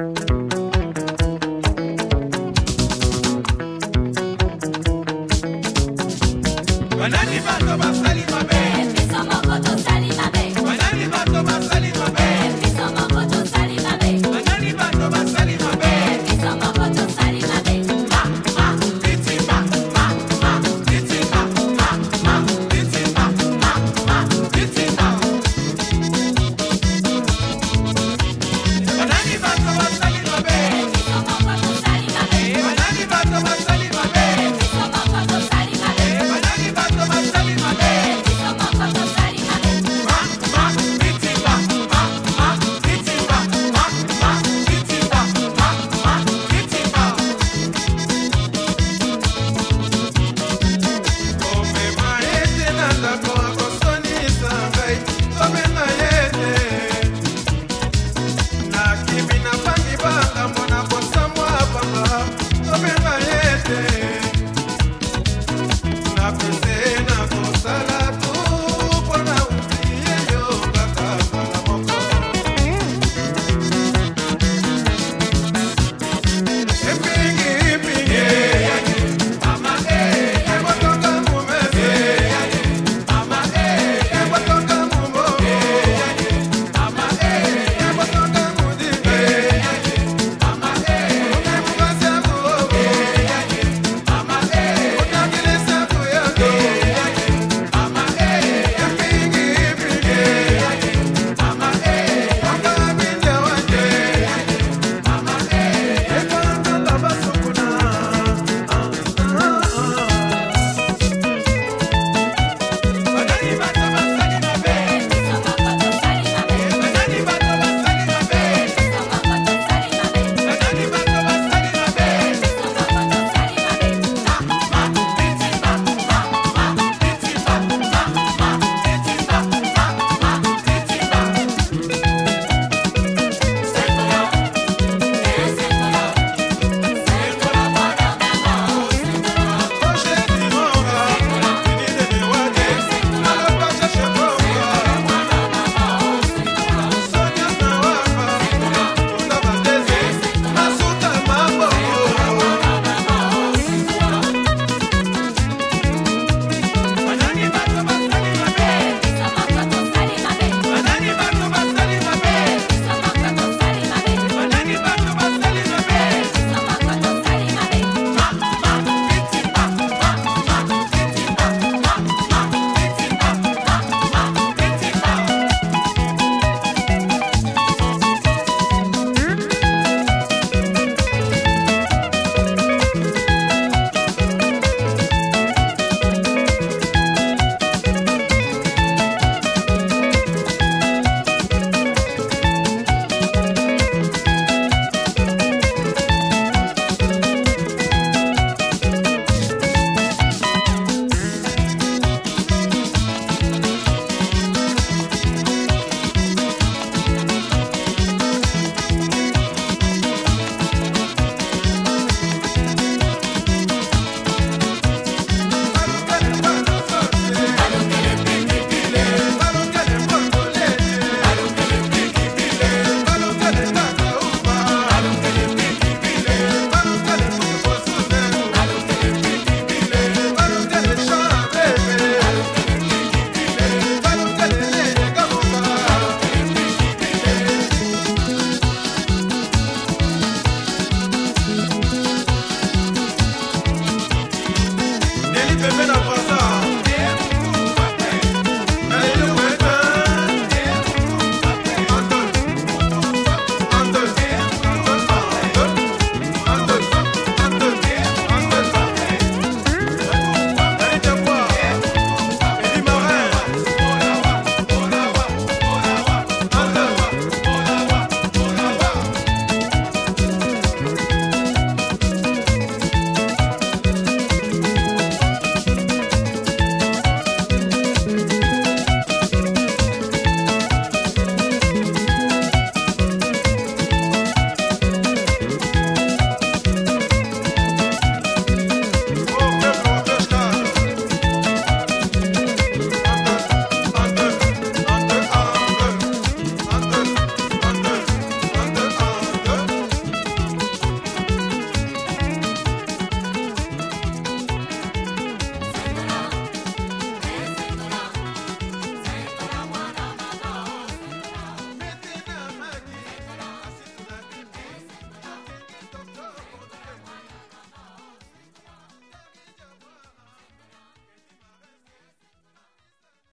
Bye. Living